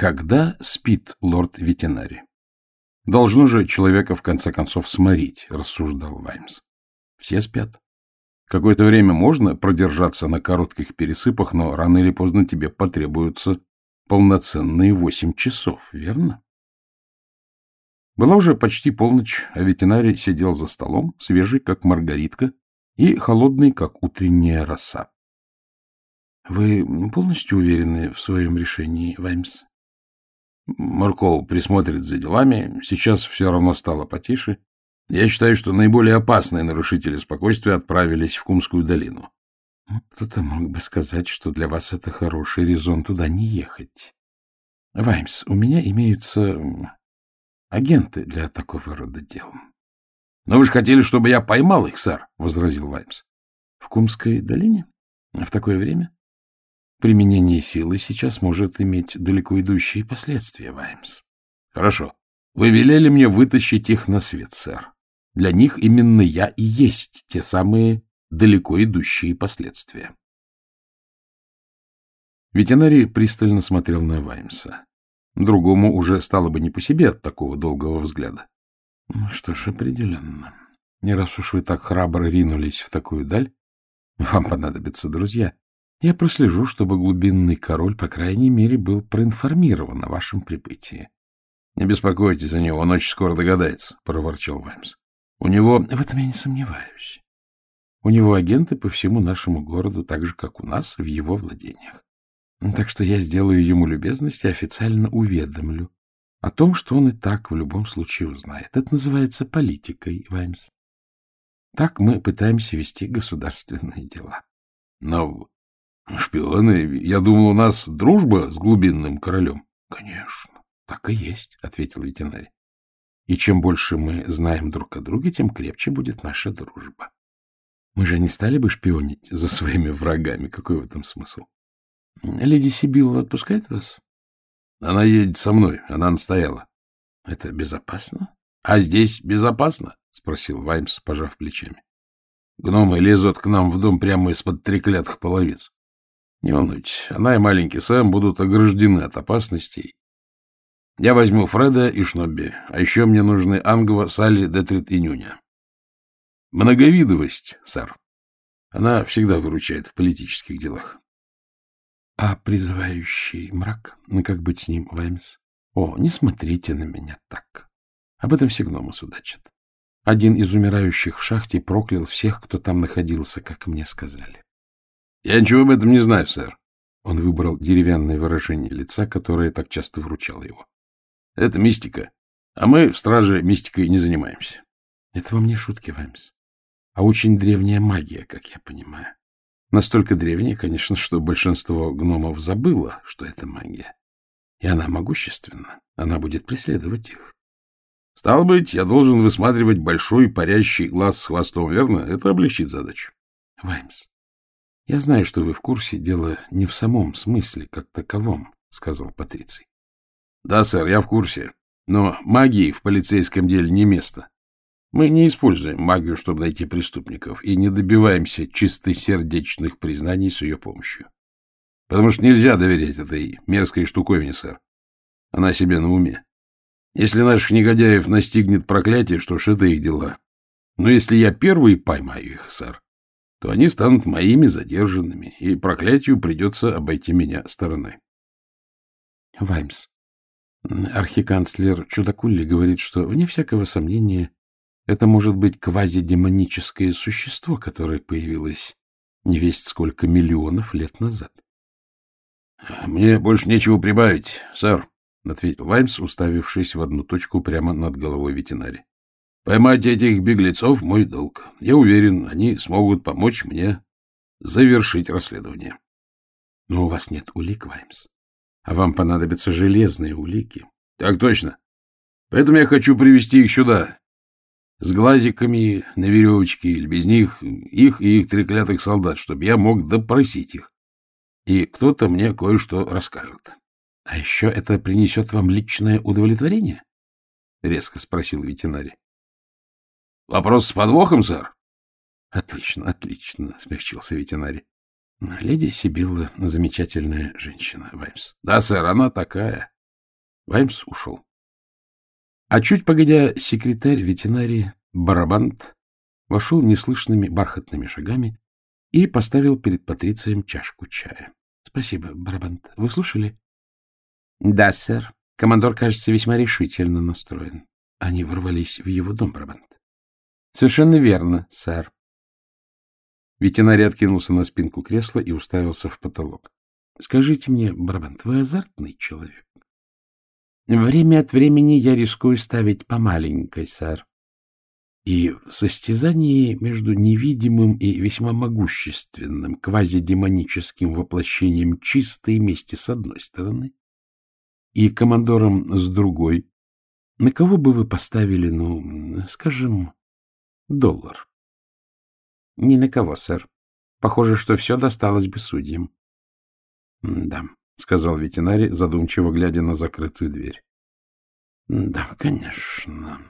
Когда спит лорд-ветенари? Должно же человека в конце концов сморить, рассуждал Ваймс. Все спят. Какое-то время можно продержаться на коротких пересыпах, но рано или поздно тебе потребуются полноценные восемь часов, верно? Была уже почти полночь, а ветеринарий сидел за столом, свежий, как маргаритка, и холодный, как утренняя роса. — Вы полностью уверены в своем решении, Ваймс? Марков присмотрит за делами. Сейчас все равно стало потише. Я считаю, что наиболее опасные нарушители спокойствия отправились в Кумскую долину. Кто-то мог бы сказать, что для вас это хороший резон туда не ехать. Ваймс, у меня имеются агенты для такого рода дел. — Но вы же хотели, чтобы я поймал их, сэр, — возразил Ваймс. — В Кумской долине? В такое время? Применение силы сейчас может иметь далеко идущие последствия, Ваймс. — Хорошо. Вы велели мне вытащить их на свет, сэр. Для них именно я и есть те самые далеко идущие последствия. Ветеринарий пристально смотрел на Ваймса. Другому уже стало бы не по себе от такого долгого взгляда. Ну что ж, определенно. Не раз уж вы так храбро ринулись в такую даль, вам понадобятся друзья. Я прослежу, чтобы глубинный король, по крайней мере, был проинформирован о вашем прибытии. — Не беспокойтесь за него, он очень скоро догадается, — проворчал Ваймс. — У него... — В этом я не сомневаюсь. У него агенты по всему нашему городу, так же, как у нас, в его владениях. Так что я сделаю ему любезность и официально уведомлю о том, что он и так в любом случае узнает. Это называется политикой, Ваймс. Так мы пытаемся вести государственные дела. Но шпионы, я думал, у нас дружба с глубинным королем. Конечно, так и есть, — ответил ветеринарий. И чем больше мы знаем друг о друге, тем крепче будет наша дружба. Мы же не стали бы шпионить за своими врагами. Какой в этом смысл? Леди Сибилла отпускает вас? Она едет со мной, она настояла. — Это безопасно? — А здесь безопасно? — спросил Ваймс, пожав плечами. — Гномы лезут к нам в дом прямо из-под треклятых половиц. Не волнуйтесь, она и маленький Сэм будут ограждены от опасностей. Я возьму Фреда и Шнобби, а еще мне нужны Ангва, Салли, Детрит и Нюня. Многовидовость, сэр. Она всегда выручает в политических делах. А призывающий мрак? Ну, как быть с ним, Ваймс? О, не смотрите на меня так. Об этом все гномы судачат. Один из умирающих в шахте проклял всех, кто там находился, как мне сказали. — Я ничего об этом не знаю, сэр. Он выбрал деревянное выражение лица, которое так часто вручало его. — Это мистика. А мы в страже мистикой не занимаемся. — Это вам не шутки, Ваймс, а очень древняя магия, как я понимаю. Настолько древняя, конечно, что большинство гномов забыло, что это магия. И она могущественна. Она будет преследовать их. Стало быть, я должен высматривать большой парящий глаз с хвостом, верно? Это облегчит задачу. Ваймс, я знаю, что вы в курсе дела не в самом смысле, как таковом, — сказал Патриций. Да, сэр, я в курсе. Но магии в полицейском деле не место. Мы не используем магию, чтобы найти преступников, и не добиваемся чистосердечных признаний с ее помощью. Потому что нельзя доверять этой мерзкой штуковине, сэр. Она себе на уме. Если наших негодяев настигнет проклятие, что ж, это их дела. Но если я первый поймаю их, сэр, то они станут моими задержанными, и проклятию придется обойти меня стороной. Ваймс, архиканцлер Чудакулли говорит, что, вне всякого сомнения, это может быть квазидемоническое существо, которое появилось не весть сколько миллионов лет назад. — Мне больше нечего прибавить, сэр, — ответил Ваймс, уставившись в одну точку прямо над головой ветеринари. — Поймать этих беглецов — мой долг. Я уверен, они смогут помочь мне завершить расследование. — Но у вас нет улик, Ваймс. А вам понадобятся железные улики. — Так точно. Поэтому я хочу привести их сюда, с глазиками на веревочке или без них, их и их треклятых солдат, чтобы я мог допросить их. И кто-то мне кое-что расскажет. — А еще это принесет вам личное удовлетворение? — резко спросил ветеринарий. — Вопрос с подвохом, сэр? — Отлично, отлично, — смягчился ветеринарий. — Леди Сибилла — замечательная женщина, Ваймс. — Да, сэр, она такая. Ваймс ушел. А чуть погодя, секретарь ветеринарии Барабант вошел неслышными бархатными шагами и поставил перед Патрицием чашку чая. — Спасибо, Барабант. Вы слушали? — Да, сэр. Командор, кажется, весьма решительно настроен. Они ворвались в его дом, Барабант. — Совершенно верно, сэр. Ветеринарий откинулся на спинку кресла и уставился в потолок. — Скажите мне, Барабант, вы азартный человек? — Время от времени я рискую ставить по маленькой, сэр. И в состязании между невидимым и весьма могущественным квазидемоническим воплощением чистой мести с одной стороны и командором с другой, на кого бы вы поставили, ну, скажем, доллар? — Ни на кого, сэр. Похоже, что все досталось бы судьям. — Да, — сказал ветеринарий, задумчиво глядя на закрытую дверь. — Да, конечно.